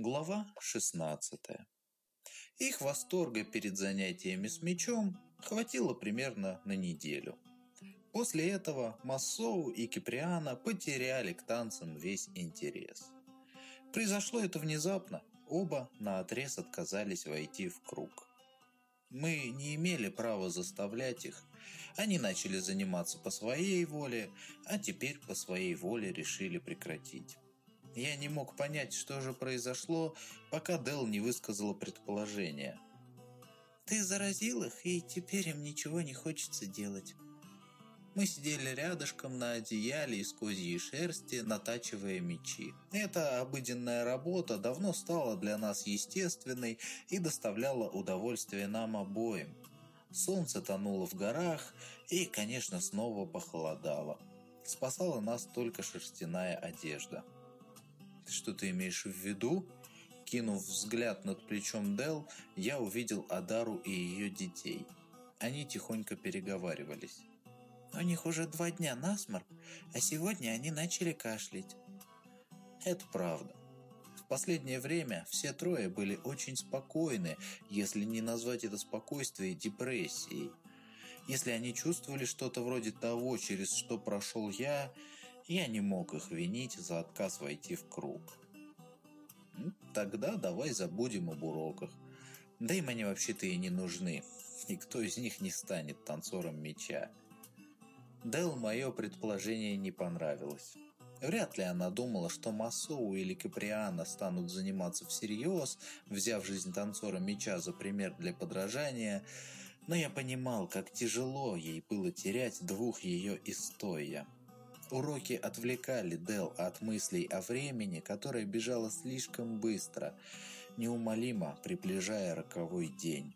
Глава 16. Их восторга перед занятиями с мечом хватило примерно на неделю. После этого Массоу и Киприана потеряли к танцам весь интерес. Произошло это внезапно, оба на отрез отказались войти в круг. Мы не имели права заставлять их. Они начали заниматься по своей воле, а теперь по своей воле решили прекратить. Я не мог понять, что же произошло, пока Дел не высказала предположение. «Ты заразил их, и теперь им ничего не хочется делать». Мы сидели рядышком на одеяле из козьей шерсти, натачивая мечи. Эта обыденная работа давно стала для нас естественной и доставляла удовольствие нам обоим. Солнце тонуло в горах и, конечно, снова похолодало. Спасала нас только шерстяная одежда. Что ты имеешь в виду? Кинув взгляд над плечом Дел, я увидел Адару и ее детей. Они тихонько переговаривались. У них уже два дня насморк, а сегодня они начали кашлять. Это правда. В последнее время все трое были очень спокойны, если не назвать это спокойствие депрессией. Если они чувствовали что-то вроде того, через что прошел я, я не мог их винить за отказ войти в круг. Ну, тогда давай забудем об уроках. Да им они вообще-то и не нужны. Никто из них не станет танцором меча. Дэл мое предположение не понравилось. Вряд ли она думала, что Масоу или Каприана станут заниматься всерьез, взяв жизнь танцора меча за пример для подражания, но я понимал, как тяжело ей было терять двух ее истоя. Уроки отвлекали Дел от мыслей о времени, которое бежало слишком быстро, неумолимо приближая роковой день.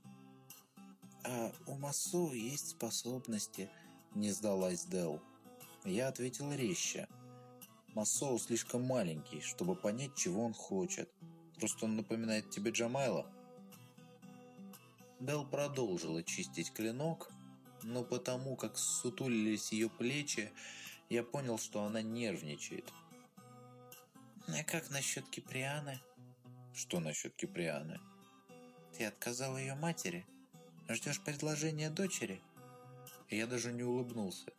«А у Масу есть способности», – не сдалась Дел. Я ответил резче. Массоу слишком маленький, чтобы понять, чего он хочет. Просто он напоминает тебе Джамайла. Дел продолжила чистить клинок, но потому как сутулились ее плечи, я понял, что она нервничает. «А как насчет Киприаны?» «Что насчет Киприаны?» «Ты отказал ее матери? Ждешь предложения дочери?» Я даже не улыбнулся.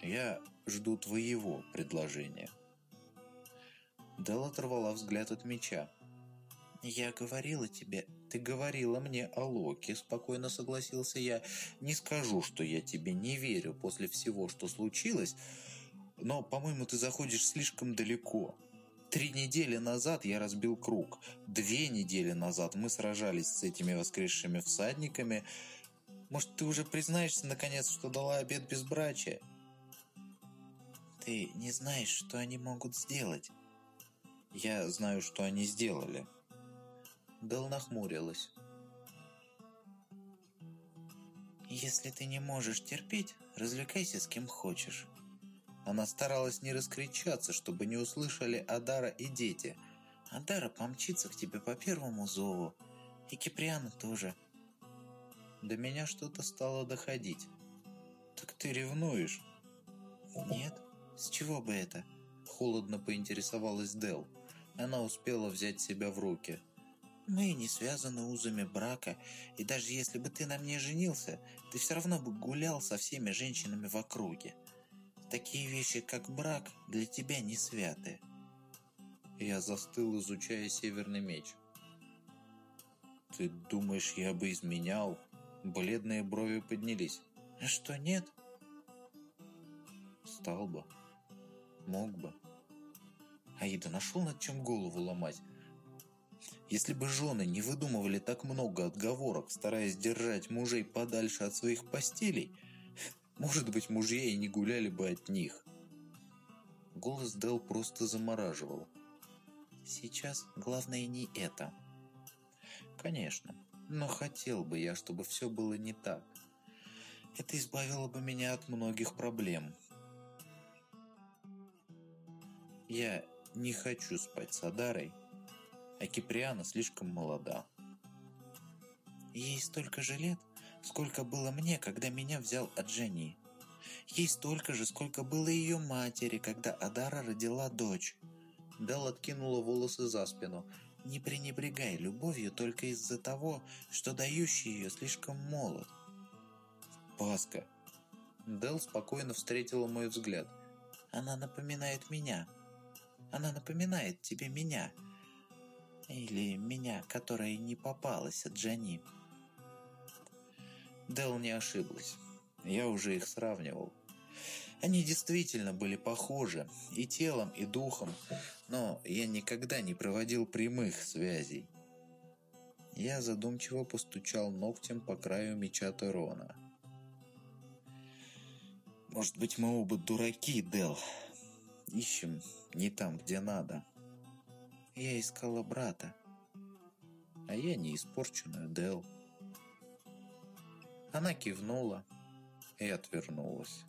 «Я жду твоего предложения». Дел оторвала взгляд от меча. «Я говорила тебе, ты говорила мне о Локе», – спокойно согласился я. «Не скажу, что я тебе не верю после всего, что случилось, но, по-моему, ты заходишь слишком далеко. Три недели назад я разбил круг. Две недели назад мы сражались с этими воскресшими всадниками. Может, ты уже признаешься, наконец, что дала обед безбрачия?» «Ты не знаешь, что они могут сделать». «Я знаю, что они сделали», Дел нахмурилась. «Если ты не можешь терпеть, развлекайся с кем хочешь». Она старалась не раскричаться, чтобы не услышали Адара и дети. «Адара помчится к тебе по первому зову. И Киприана тоже». До меня что-то стало доходить. «Так ты ревнуешь?» «Нет. С чего бы это?» Холодно поинтересовалась Дел. Она успела взять себя в руки. Мы не связаны узами брака, и даже если бы ты на мне женился, ты все равно бы гулял со всеми женщинами в округе. Такие вещи, как брак, для тебя не святы. Я застыл, изучая северный меч. Ты думаешь, я бы изменял? Бледные брови поднялись. Что, нет? Стал бы. Мог бы. Аида нашел над чем голову ломать. Если бы жены не выдумывали так много отговорок, стараясь держать мужей подальше от своих постелей, может быть, мужья и не гуляли бы от них. Голос Дел просто замораживал. Сейчас главное не это. Конечно, но хотел бы я, чтобы все было не так. Это избавило бы меня от многих проблем. Я не хочу спать с Адарой, а Киприана слишком молода. Ей столько же лет, сколько было мне, когда меня взял Аджани. Ей столько же, сколько было ее матери, когда Адара родила дочь. Дел откинула волосы за спину. «Не пренебрегай любовью только из-за того, что дающий ее слишком молод». «Паска!» Дел спокойно встретила мой взгляд. «Она напоминает меня. Она напоминает тебе меня. Или меня, которая не попалась от Джани». Дел не ошиблась. Я уже их сравнивал. Они действительно были похожи и телом, и духом, но я никогда не проводил прямых связей. Я задумчиво постучал ногтем по краю меча Терона. «Может быть, мы оба дураки, Дел. Ищем не там, где надо. Я искала брата, а я не испорченную Дел». Она кивнула и отвернулась.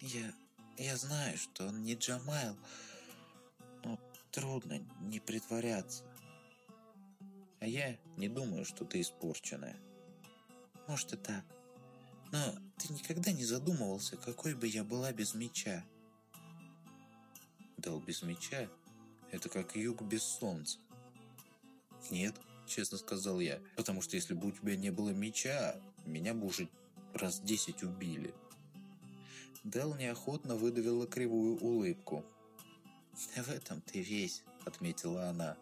Я... я знаю, что он не Джамайл, но трудно не притворяться. А я не думаю, что ты испорченная. Может и так. Но ты никогда не задумывался, какой бы я была без меча. Дал без меча — это как юг без солнца. Нет, честно сказал я, потому что если бы у тебя не было меча, меня бы уже раз десять убили. Дел неохотно выдавила кривую улыбку. «В этом ты весь», — отметила она.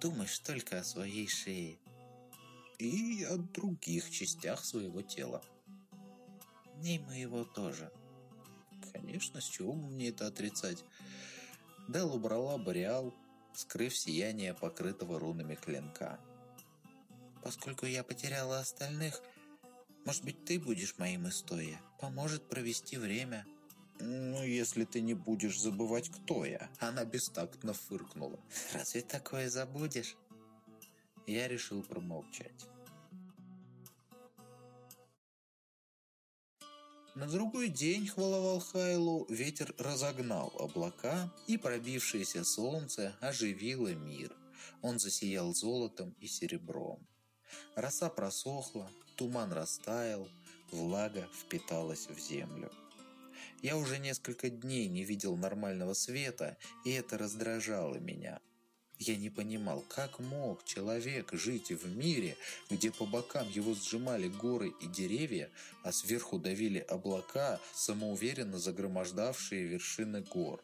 «Думаешь только о своей шее». «И о других частях своего тела». «И моего тоже». «Конечно, с чего бы мне это отрицать?» Дел убрала Бореал, скрыв сияние покрытого рунами клинка. «Поскольку я потеряла остальных, может быть, ты будешь моим Истоя? Поможет провести время». «Ну, если ты не будешь забывать, кто я». Она бестактно фыркнула. «Разве такое забудешь?» Я решил промолчать. На другой день, хвала Валхайлу, ветер разогнал облака, и пробившееся солнце оживило мир. Он засиял золотом и серебром. Роса просохла, Туман растаял, влага впиталась в землю. Я уже несколько дней не видел нормального света, и это раздражало меня. Я не понимал, как мог человек жить в мире, где по бокам его сжимали горы и деревья, а сверху давили облака, самоуверенно загромождавшие вершины гор.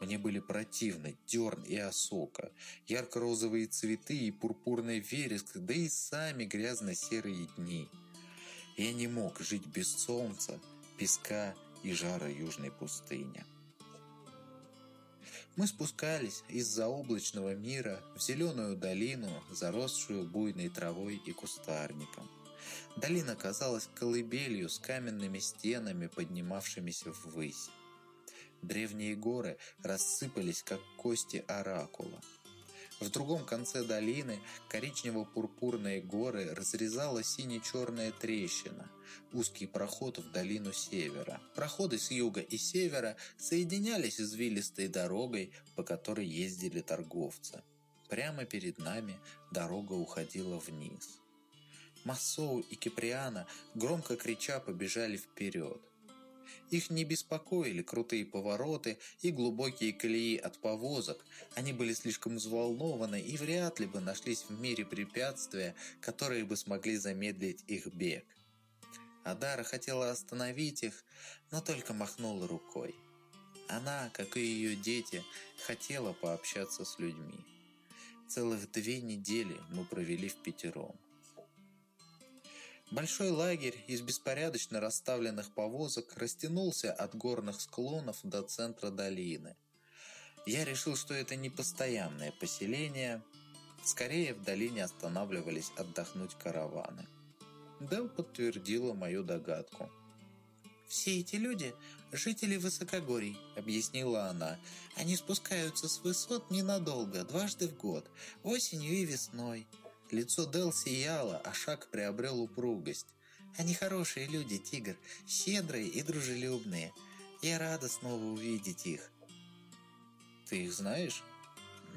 Мне были противны дерн и осока, ярко-розовые цветы и пурпурный вереск, да и сами грязно-серые дни. Я не мог жить без солнца, песка и жара южной пустыни. Мы спускались из заоблачного мира в зеленую долину, заросшую буйной травой и кустарником. Долина казалась колыбелью с каменными стенами, поднимавшимися ввысь. Древние горы рассыпались, как кости оракула. В другом конце долины коричнево-пурпурные горы разрезала сине-черная трещина, узкий проход в долину севера. Проходы с юга и севера соединялись извилистой дорогой, по которой ездили торговцы. Прямо перед нами дорога уходила вниз. Массоу и Киприана, громко крича, побежали вперед. Их не беспокоили крутые повороты и глубокие колеи от повозок. Они были слишком взволнованы и вряд ли бы нашлись в мире препятствия, которые бы смогли замедлить их бег. Адара хотела остановить их, но только махнула рукой. Она, как и ее дети, хотела пообщаться с людьми. Целых две недели мы провели в пятером. Большой лагерь из беспорядочно расставленных повозок растянулся от горных склонов до центра долины. Я решил, что это не постоянное поселение. Скорее, в долине останавливались отдохнуть караваны. Дел подтвердила мою догадку. «Все эти люди – жители высокогорий», – объяснила она. «Они спускаются с высот ненадолго, дважды в год, осенью и весной. Лицо Дел сияло, а шаг приобрел упругость. «Они хорошие люди, Тигр, щедрые и дружелюбные. Я рада снова увидеть их». «Ты их знаешь?»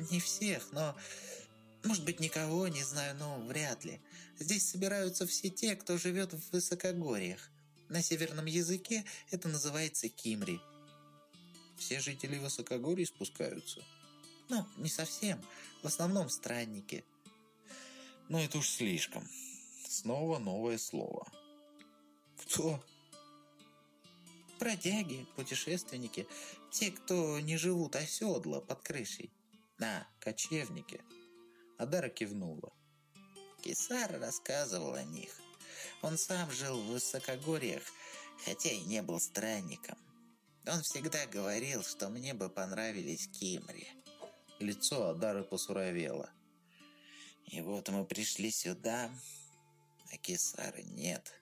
«Не всех, но... Может быть, никого не знаю, но вряд ли. Здесь собираются все те, кто живет в высокогорьях. На северном языке это называется Кимри». все жители Высокогорья спускаются. Ну, не совсем. В основном странники. Но это уж слишком. Снова новое слово. Кто? Бродяги, путешественники, те, кто не живут оседло под крышей. А, кочевники. Адара кивнула. Кисар рассказывал о них. Он сам жил в высокогорьях, хотя и не был странником. Он всегда говорил, что мне бы понравились Кимри. Лицо Адары посуровело. И вот мы пришли сюда, а Кисара нет.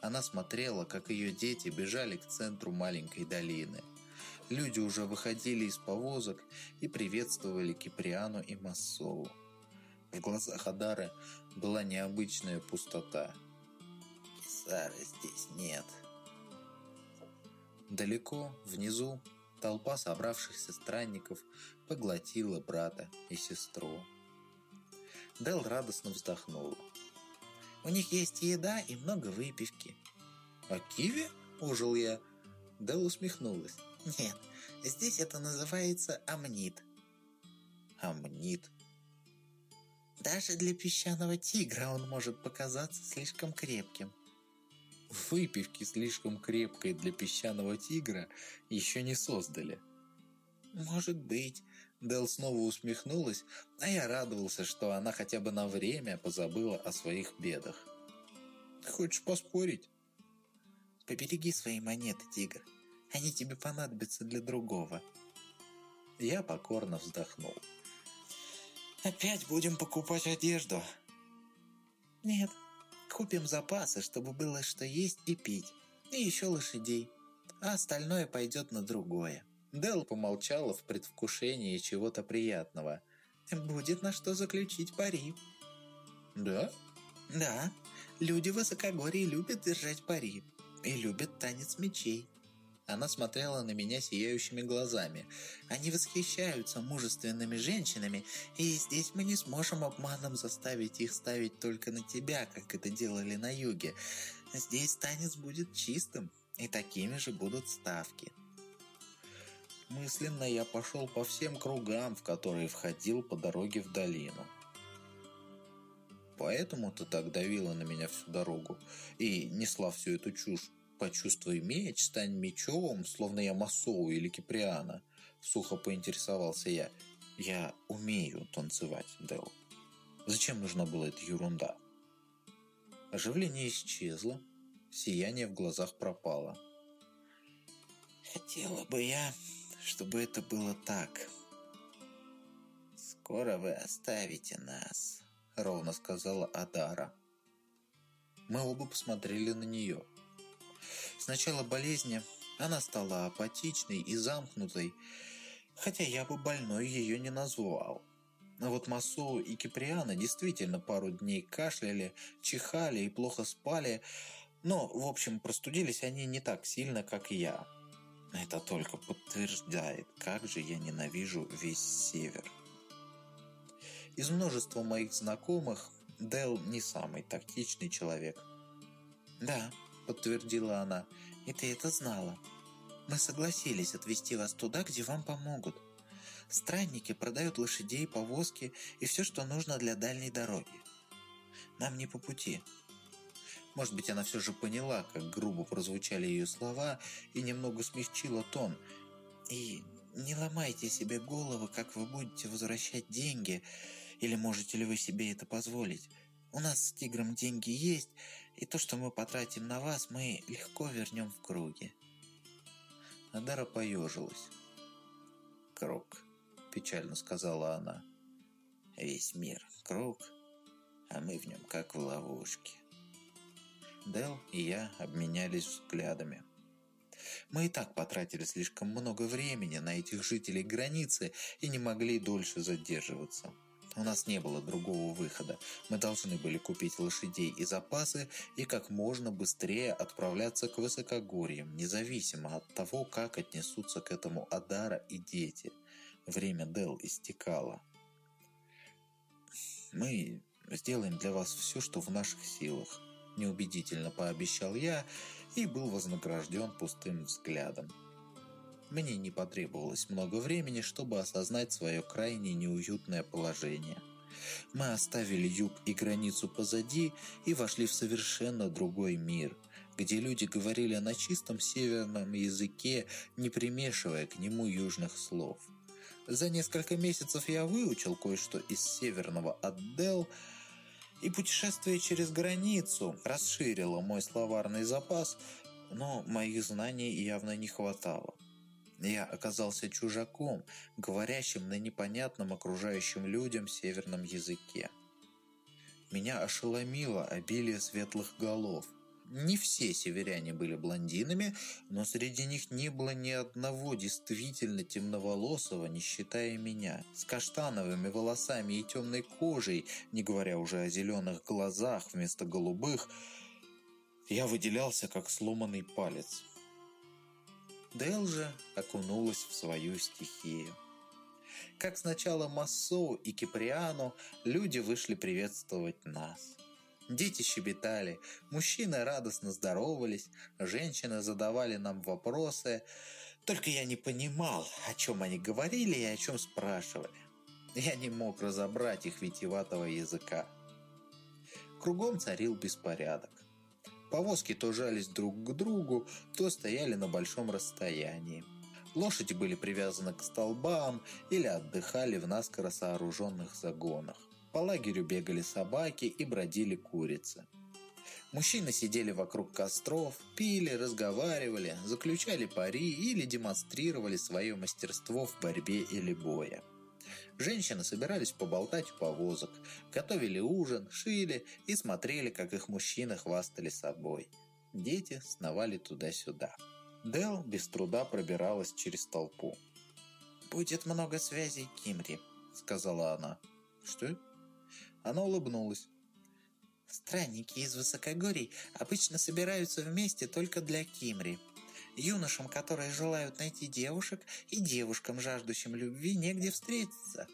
Она смотрела, как ее дети бежали к центру маленькой долины. Люди уже выходили из повозок и приветствовали Киприану и Массову. В глазах Адары была необычная пустота. «Кисара здесь нет». Далеко, внизу, толпа собравшихся странников поглотила брата и сестру. Дел радостно вздохнула. «У них есть еда и много выпивки». «А киви?» – ужил я. Дел усмехнулась. «Нет, здесь это называется амнит». «Амнит?» Даже для песчаного тигра он может показаться слишком крепким. Выпивки слишком крепкой для песчаного тигра еще не создали. Может быть. Дел снова усмехнулась, а я радовался, что она хотя бы на время позабыла о своих бедах. Хочешь поспорить? Побереги свои монеты, тигр. Они тебе понадобятся для другого. Я покорно вздохнул. Опять будем покупать одежду? Нет, купим запасы, чтобы было что есть и пить. И еще лошадей. А остальное пойдет на другое. Дел помолчала в предвкушении чего-то приятного. Будет на что заключить пари. Да? Да. Люди в высокогорье любят держать пари. И любят танец мечей. Она смотрела на меня сияющими глазами. Они восхищаются мужественными женщинами, и здесь мы не сможем обманом заставить их ставить только на тебя, как это делали на юге. Здесь танец будет чистым, и такими же будут ставки. Мысленно я пошел по всем кругам, в которые входил по дороге в долину. Поэтому ты так давила на меня всю дорогу и несла всю эту чушь. «Почувствуй меч, стань мечом, словно я Масоу или Киприана», — сухо поинтересовался я. «Я умею танцевать, Дэл. Зачем нужна была эта ерунда?» Оживление исчезло, сияние в глазах пропало. «Хотела бы я, чтобы это было так. Скоро вы оставите нас», — ровно сказала Адара. Мы оба посмотрели на нее. С начала она стала апатичной и замкнутой, хотя я бы больной ее не назвал. А вот Масоу и Киприана действительно пару дней кашляли, чихали и плохо спали, но, в общем, простудились они не так сильно, как я. Это только подтверждает, как же я ненавижу весь север. Из множества моих знакомых Дел не самый тактичный человек. «Да», — подтвердила она, — «и ты это знала. Мы согласились отвезти вас туда, где вам помогут. Странники продают лошадей, повозки и все, что нужно для дальней дороги. Нам не по пути». Может быть, она все же поняла, как грубо прозвучали ее слова, и немного смягчила тон. «И не ломайте себе голову, как вы будете возвращать деньги, или можете ли вы себе это позволить. У нас с тигром деньги есть, и то, что мы потратим на вас, мы легко вернем в круге». Адара поежилась. «Круг», — печально сказала она. «Весь мир — круг, а мы в нем как в ловушке». Дел и я обменялись взглядами. Мы и так потратили слишком много времени на этих жителей границы и не могли дольше задерживаться. У нас не было другого выхода. Мы должны были купить лошадей и запасы и как можно быстрее отправляться к высокогорьям, независимо от того, как отнесутся к этому Адара и дети. Время Дел истекало. Мы сделаем для вас все, что в наших силах, неубедительно пообещал я и был вознагражден пустым взглядом. Мне не потребовалось много времени, чтобы осознать свое крайне неуютное положение. Мы оставили юг и границу позади и вошли в совершенно другой мир, где люди говорили на чистом северном языке, не примешивая к нему южных слов. За несколько месяцев я выучил кое-что из северного отдел, и путешествие через границу расширило мой словарный запас, но моих знаний явно не хватало. Я оказался чужаком, говорящим на непонятном окружающим людям северном языке. Меня ошеломило обилие светлых голов – не все северяне были блондинами, но среди них не было ни одного действительно темноволосого, не считая меня, с каштановыми волосами и темной кожей, не говоря уже о зеленых глазах вместо голубых. Я выделялся, как сломанный палец. Дэл же окунулась в свою стихию. Как сначала Массоу и Киприану, люди вышли приветствовать нас. Дети щебетали, мужчины радостно здоровались, женщины задавали нам вопросы. Только я не понимал, о чем они говорили и о чем спрашивали. Я не мог разобрать их витиеватого языка. Кругом царил беспорядок. Повозки то жались друг к другу, то стояли на большом расстоянии. Лошади были привязаны к столбам или отдыхали в наскоро сооруженных загонах. По лагерю бегали собаки и бродили курицы. Мужчины сидели вокруг костров, пили, разговаривали, заключали пари или демонстрировали свое мастерство в борьбе или бое. Женщины собирались поболтать у повозок, готовили ужин, шили и смотрели, как их мужчины хвастали собой. Дети сновали туда-сюда. Дел без труда пробиралась через толпу. «Будет много связей, Кимри», — сказала она. «Что?» Она улыбнулась. Странники из высокогорий обычно собираются вместе только для Кимри. Юношам, которые желают найти девушек, и девушкам, жаждущим любви, негде встретиться.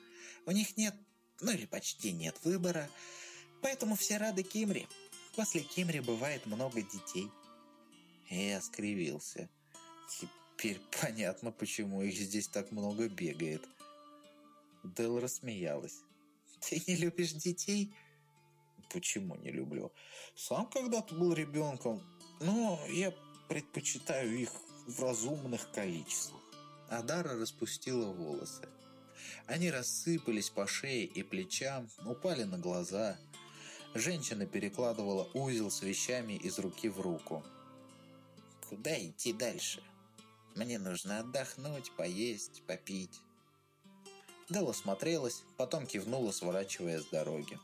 У них нет, ну или почти нет выбора, поэтому все рады Кимри. После Кимри бывает много детей. Я скривился. Теперь понятно, почему их здесь так много бегает. Дел рассмеялась. Ты не любишь детей? Почему не люблю? Сам когда-то был ребенком, но я предпочитаю их в разумных количествах. Адара распустила волосы. Они рассыпались по шее и плечам, упали на глаза. Женщина перекладывала узел с вещами из руки в руку. «Куда идти дальше? Мне нужно отдохнуть, поесть, попить». Дела смотрелась, потом кивнула, сворачивая с дороги.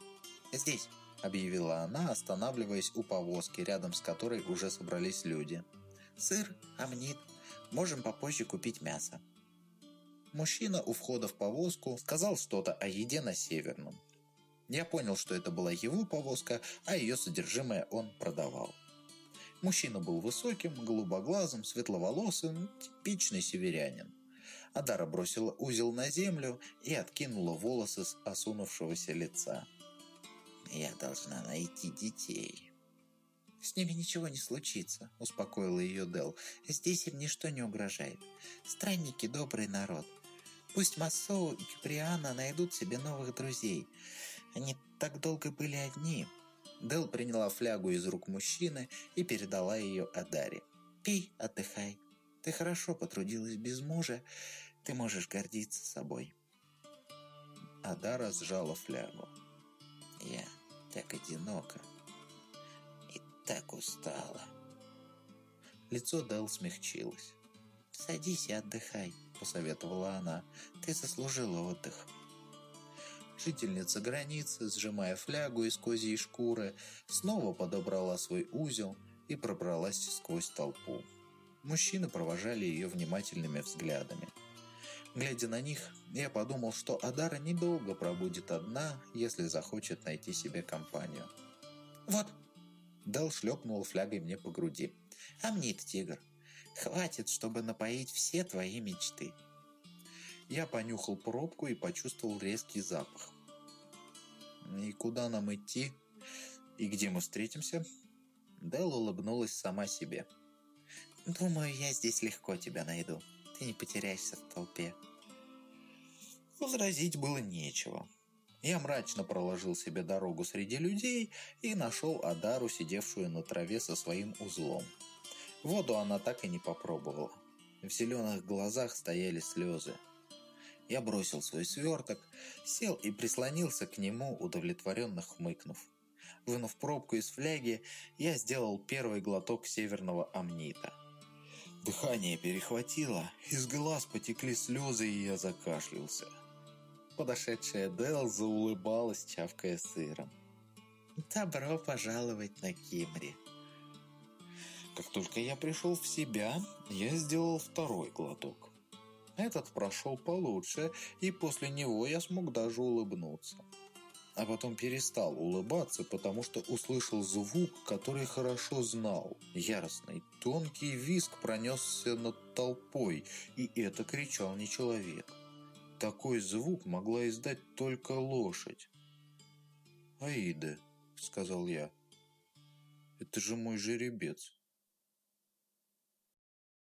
«Здесь», — объявила она, останавливаясь у повозки, рядом с которой уже собрались люди. «Сыр, амнит. Можем попозже купить мясо». Мужчина у входа в повозку сказал что-то о еде на Северном. Я понял, что это была его повозка, а ее содержимое он продавал. Мужчина был высоким, голубоглазым, светловолосым, типичный северянин. Адара бросила узел на землю и откинула волосы с осунувшегося лица. «Я должна найти детей». «С ними ничего не случится», — успокоила ее Дел. «Здесь им ничто не угрожает. Странники — добрый народ. Пусть Массоу и Киприана найдут себе новых друзей. Они так долго были одни». Дел приняла флягу из рук мужчины и передала ее Адаре. «Пей, отдыхай. Ты хорошо потрудилась без мужа, ты можешь гордиться собой. Адара сжала флягу. Я так одинока и так устала. Лицо Дел смягчилось. «Садись и отдыхай», — посоветовала она. «Ты заслужила отдых». Жительница границы, сжимая флягу из козьей шкуры, снова подобрала свой узел и пробралась сквозь толпу. Мужчины провожали ее внимательными взглядами. Глядя на них, я подумал, что Адара недолго пробудет одна, если захочет найти себе компанию. «Вот!» Дал шлепнул флягой мне по груди. «Амнит, тигр! Хватит, чтобы напоить все твои мечты!» Я понюхал пробку и почувствовал резкий запах. «И куда нам идти? И где мы встретимся?» Дел улыбнулась сама себе. «Думаю, я здесь легко тебя найду». ты не потеряешься в толпе. Возразить было нечего. Я мрачно проложил себе дорогу среди людей и нашел Адару, сидевшую на траве со своим узлом. Воду она так и не попробовала. В зеленых глазах стояли слезы. Я бросил свой сверток, сел и прислонился к нему, удовлетворенно хмыкнув. Вынув пробку из фляги, я сделал первый глоток северного амнита. Дыхание перехватило, из глаз потекли слезы, и я закашлялся. Подошедшая Дел заулыбалась, чавкая сыром. «Добро пожаловать на Кимри!» Как только я пришел в себя, я сделал второй глоток. Этот прошел получше, и после него я смог даже улыбнуться. А потом перестал улыбаться, потому что услышал звук, который хорошо знал. Яростный, тонкий виск пронесся над толпой, и это кричал не человек. Такой звук могла издать только лошадь. «Аида», — сказал я, — «это же мой жеребец».